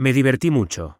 Me divertí mucho.